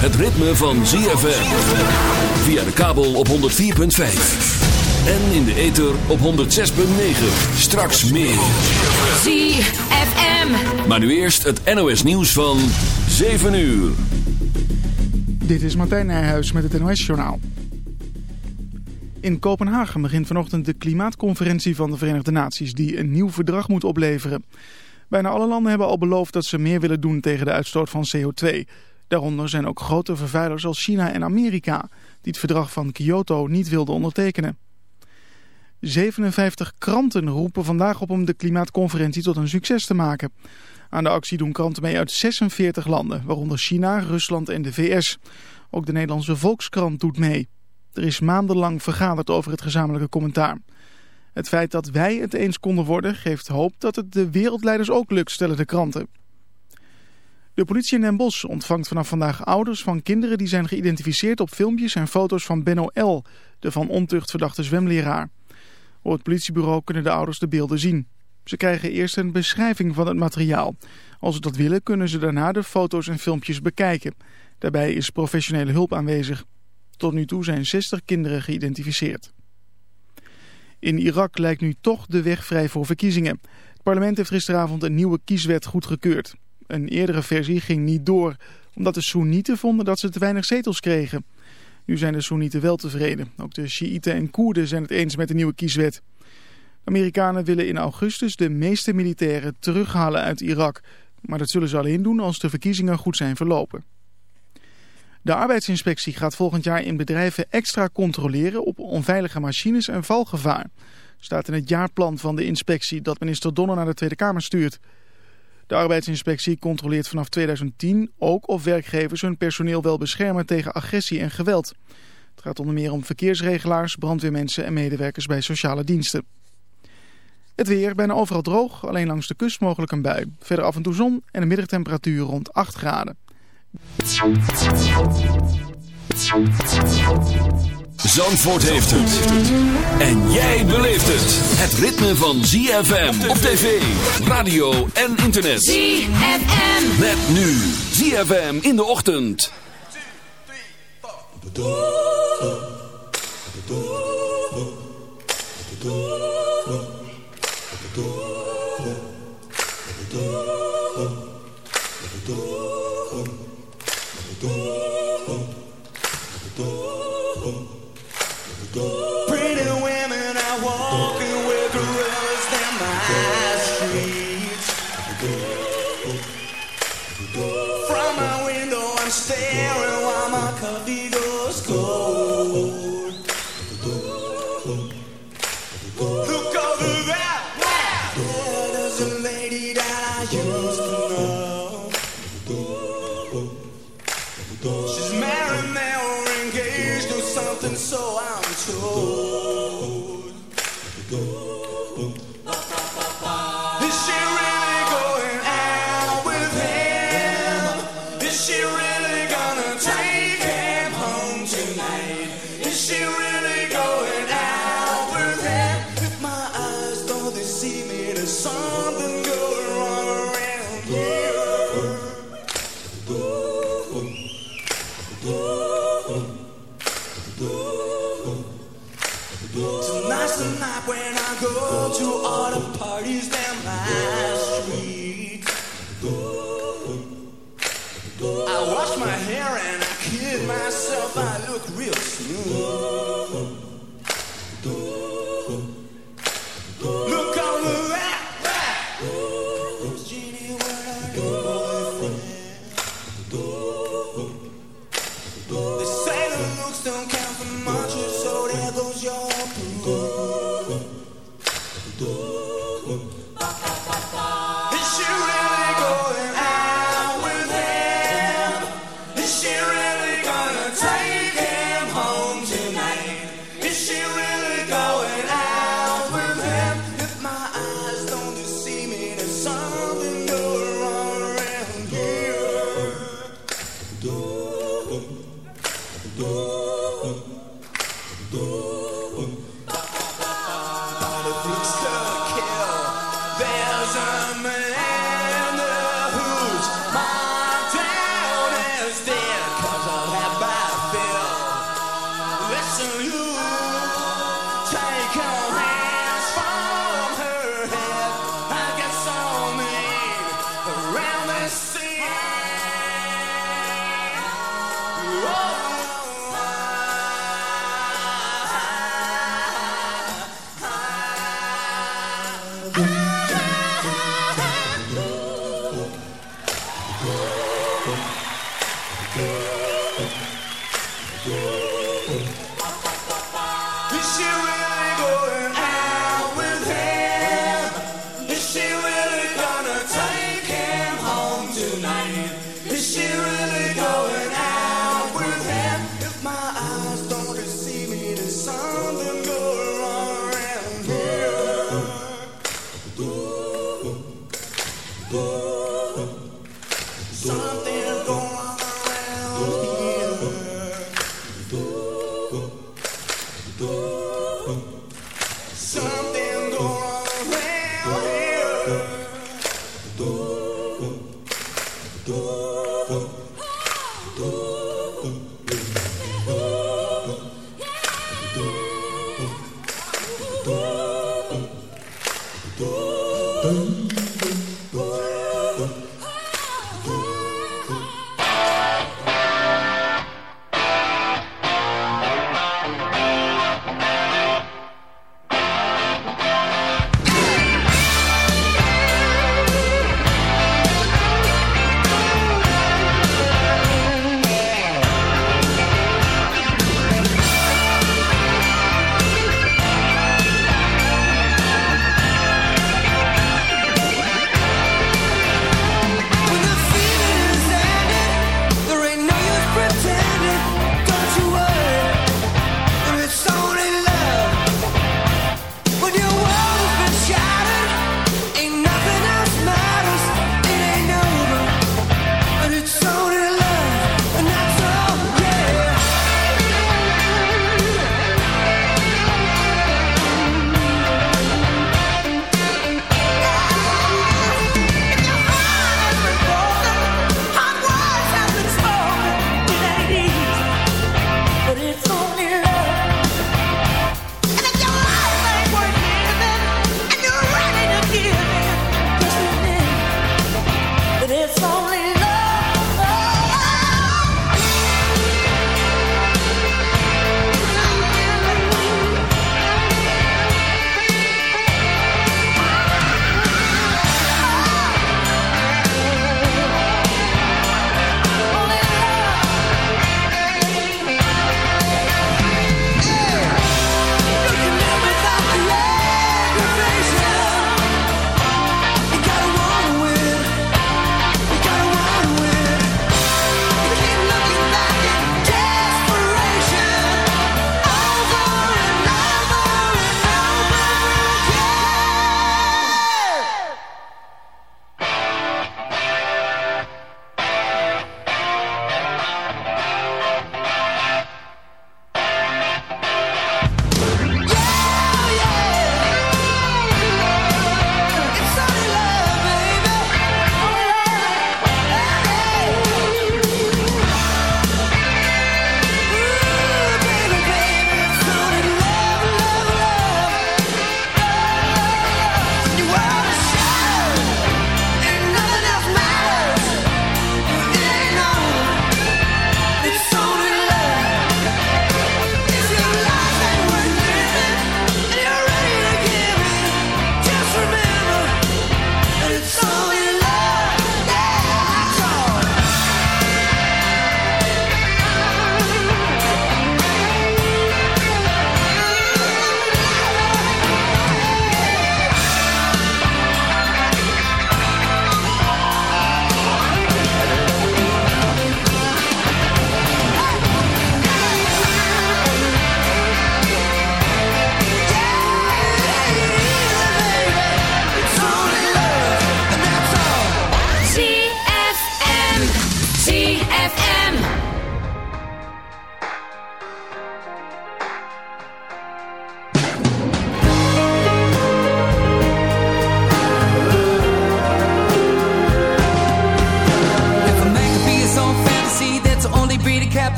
het ritme van ZFM. Via de kabel op 104.5. En in de ether op 106.9. Straks meer. ZFM. Maar nu eerst het NOS nieuws van 7 uur. Dit is Martijn Nijhuis met het NOS-journaal. In Kopenhagen begint vanochtend de klimaatconferentie van de Verenigde Naties... die een nieuw verdrag moet opleveren. Bijna alle landen hebben al beloofd dat ze meer willen doen tegen de uitstoot van CO2. Daaronder zijn ook grote vervuilers als China en Amerika... die het verdrag van Kyoto niet wilden ondertekenen. 57 kranten roepen vandaag op om de klimaatconferentie tot een succes te maken. Aan de actie doen kranten mee uit 46 landen, waaronder China, Rusland en de VS. Ook de Nederlandse Volkskrant doet mee. Er is maandenlang vergaderd over het gezamenlijke commentaar. Het feit dat wij het eens konden worden geeft hoop dat het de wereldleiders ook lukt, stellen de kranten. De politie in Den Bosch ontvangt vanaf vandaag ouders van kinderen die zijn geïdentificeerd op filmpjes en foto's van Benno L., de van ontucht verdachte zwemleraar. Op het politiebureau kunnen de ouders de beelden zien. Ze krijgen eerst een beschrijving van het materiaal. Als ze dat willen kunnen ze daarna de foto's en filmpjes bekijken. Daarbij is professionele hulp aanwezig. Tot nu toe zijn 60 kinderen geïdentificeerd. In Irak lijkt nu toch de weg vrij voor verkiezingen. Het parlement heeft gisteravond een nieuwe kieswet goedgekeurd. Een eerdere versie ging niet door, omdat de Soenieten vonden dat ze te weinig zetels kregen. Nu zijn de Soenieten wel tevreden. Ook de Sjiïten en Koerden zijn het eens met de nieuwe kieswet. De Amerikanen willen in augustus de meeste militairen terughalen uit Irak. Maar dat zullen ze alleen doen als de verkiezingen goed zijn verlopen. De arbeidsinspectie gaat volgend jaar in bedrijven extra controleren op onveilige machines en valgevaar. Staat in het jaarplan van de inspectie dat minister Donner naar de Tweede Kamer stuurt. De arbeidsinspectie controleert vanaf 2010 ook of werkgevers hun personeel wel beschermen tegen agressie en geweld. Het gaat onder meer om verkeersregelaars, brandweermensen en medewerkers bij sociale diensten. Het weer bijna overal droog, alleen langs de kust mogelijk een bui. Verder af en toe zon en een middagtemperatuur rond 8 graden. Zandvoort heeft het. En jij beleeft het. Het ritme van ZFM op tv, radio en internet. ZFM. Met nu ZFM in de ochtend. Pretty women are walking with gorillas down my street. From my window, I'm staring while my coffee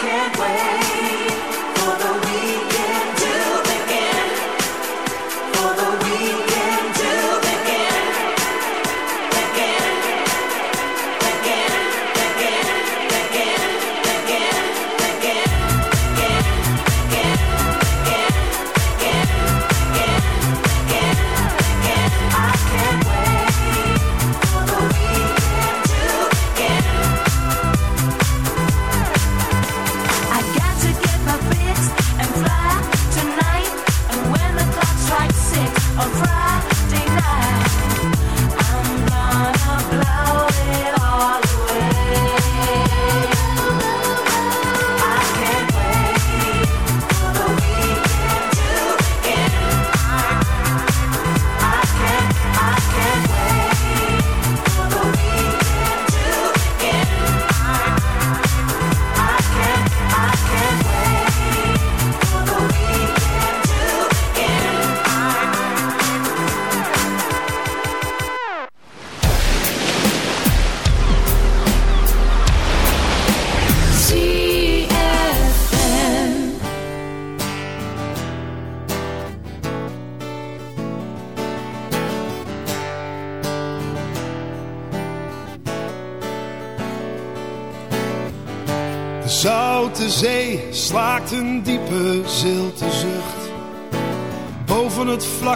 can't wait.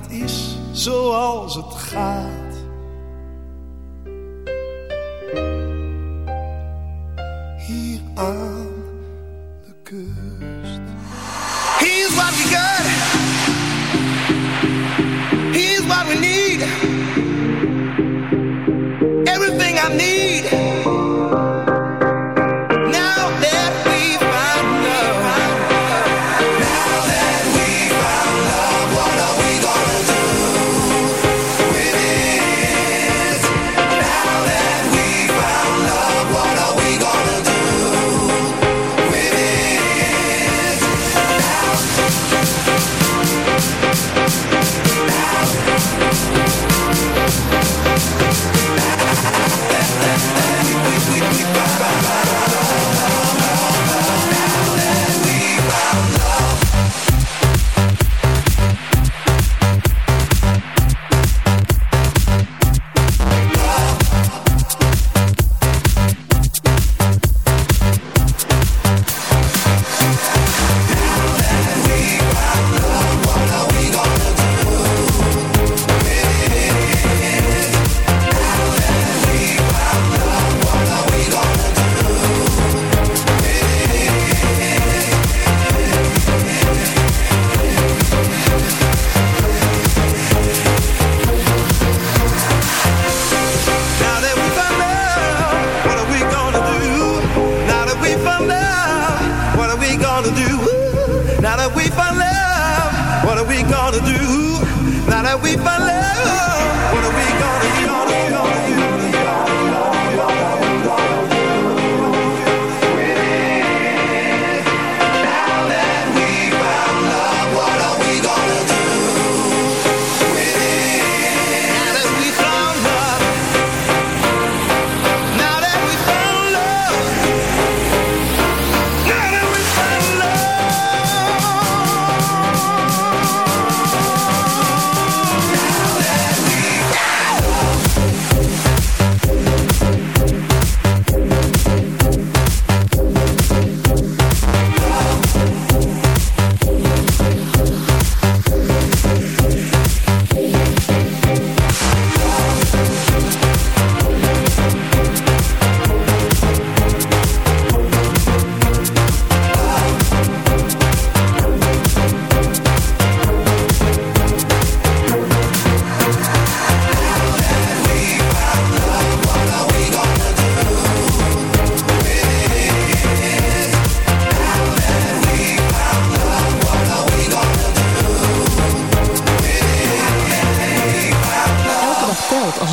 Dat is zoals het gaat.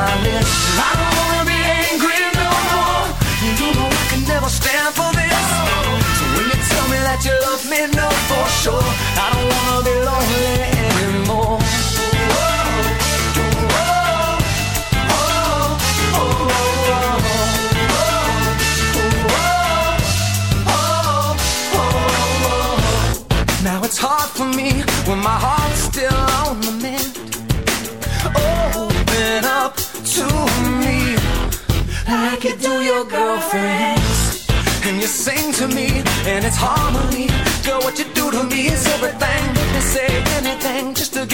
I don't wanna be angry no more. You know I can never stand for this. So when you tell me that you love me, for sure. Sing to me, and it's harmony. Girl, what you do to me is everything. Me say anything just to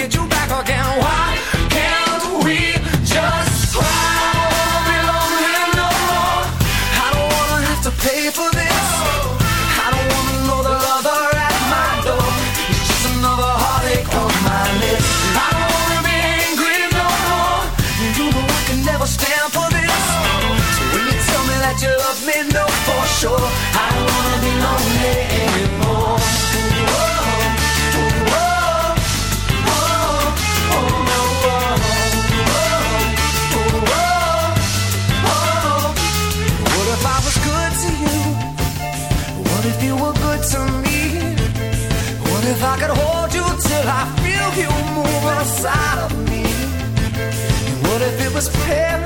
was paradise?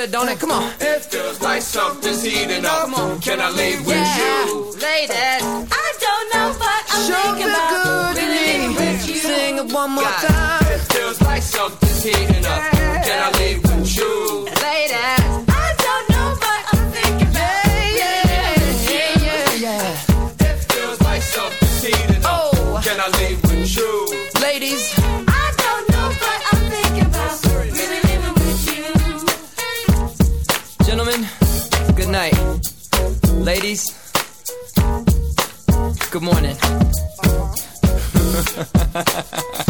good, don't it? Come on. It feels like something's heating up. Come on. Can I leave with Yeah, you? ladies. I don't know, but I'm Sure thinking feel about good to me. with you. Sing it one more God, time. It feels like something's heating up. Ladies, good morning. and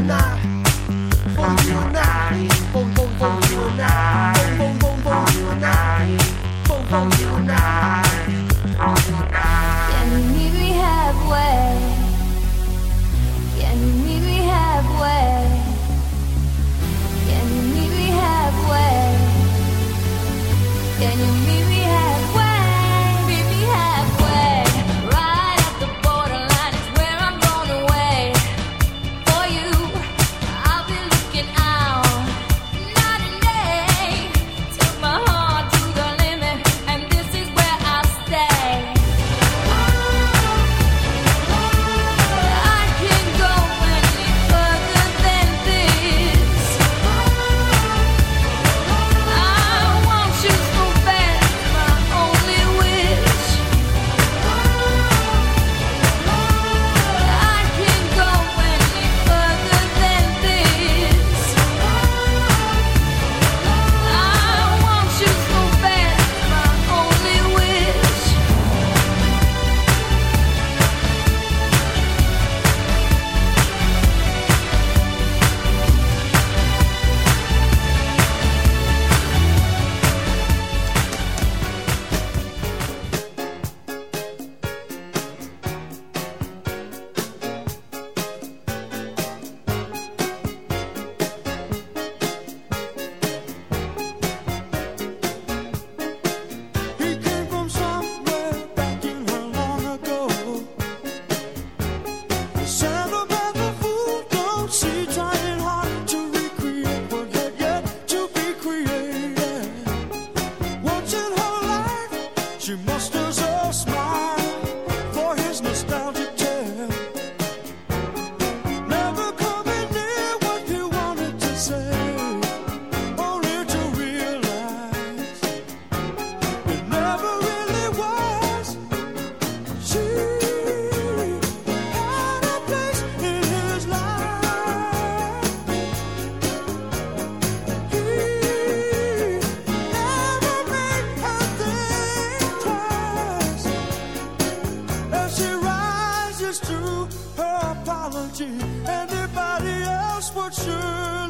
now. is true, her apology. Anybody else would surely.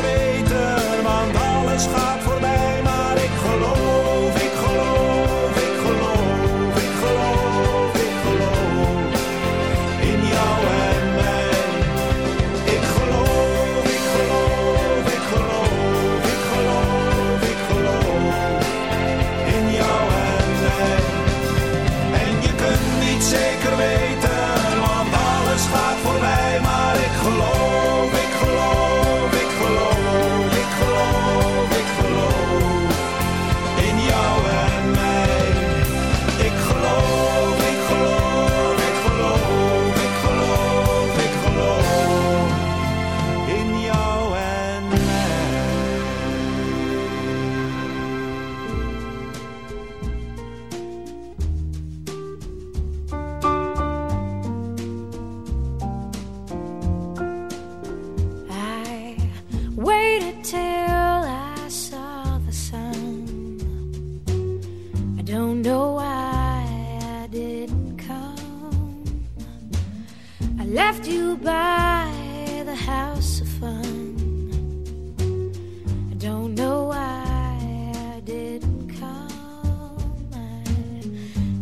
weten, want alles gaat voor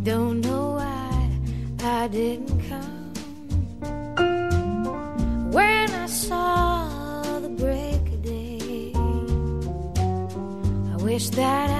Don't know why I didn't come when I saw the break of day. I wish that. I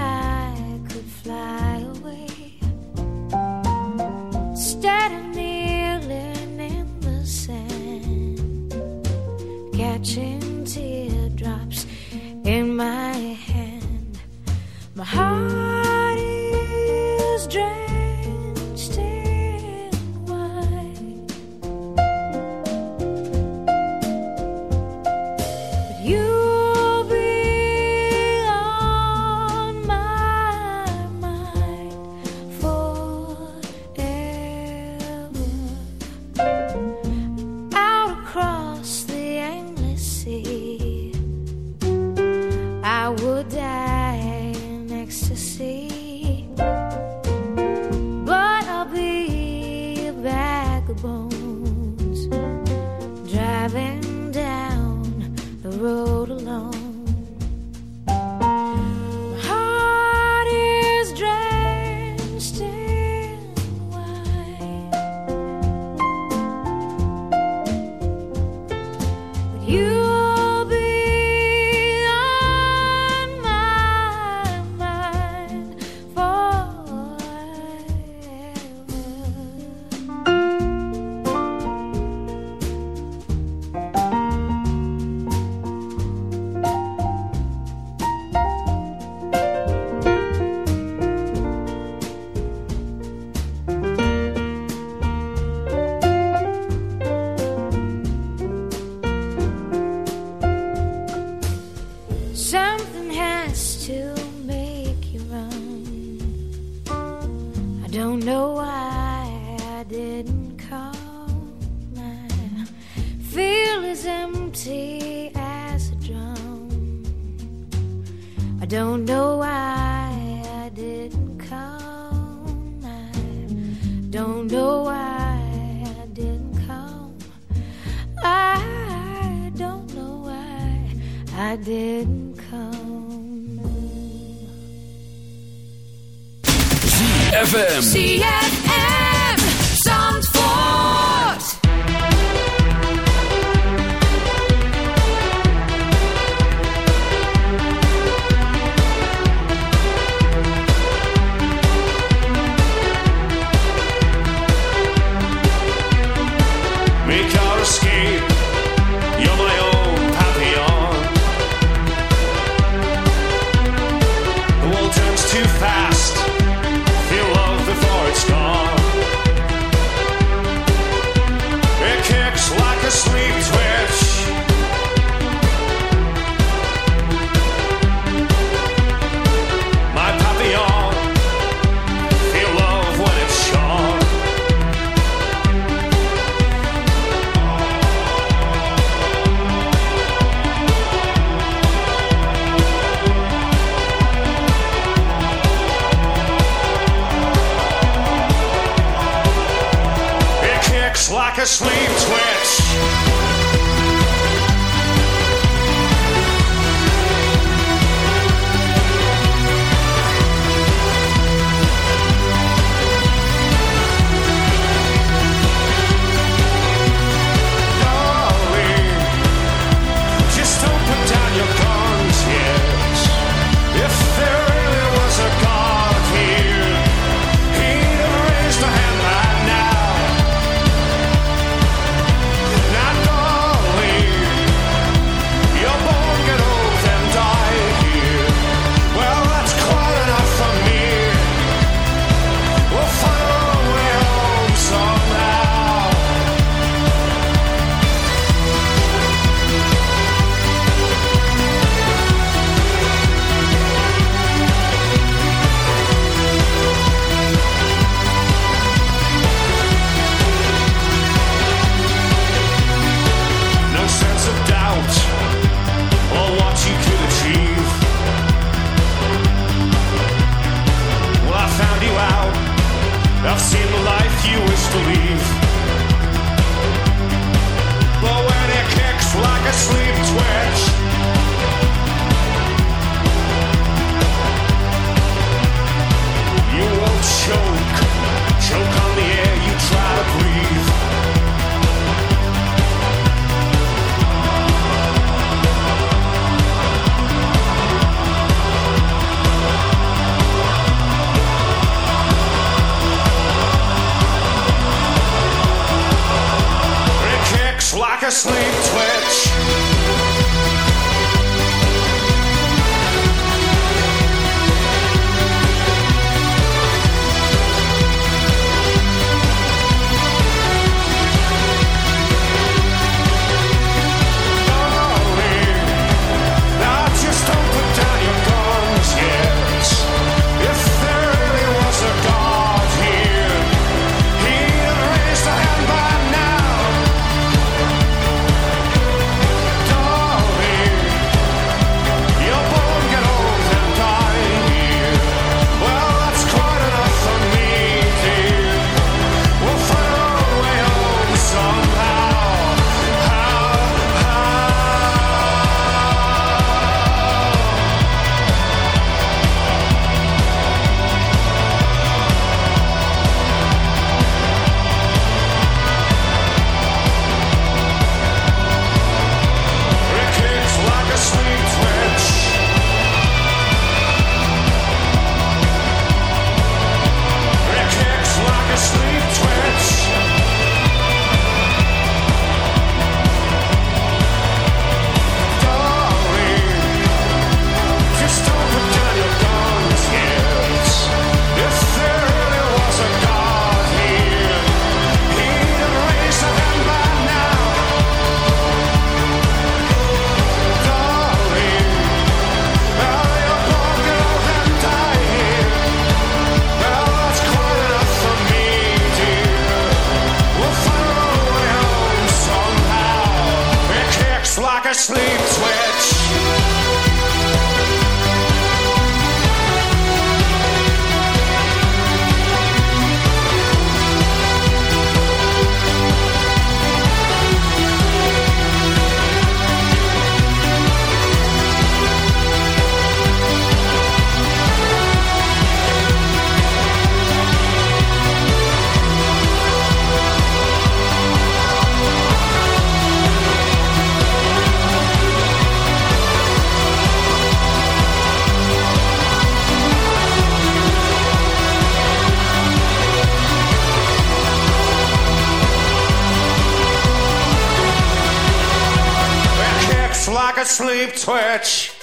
Twitch.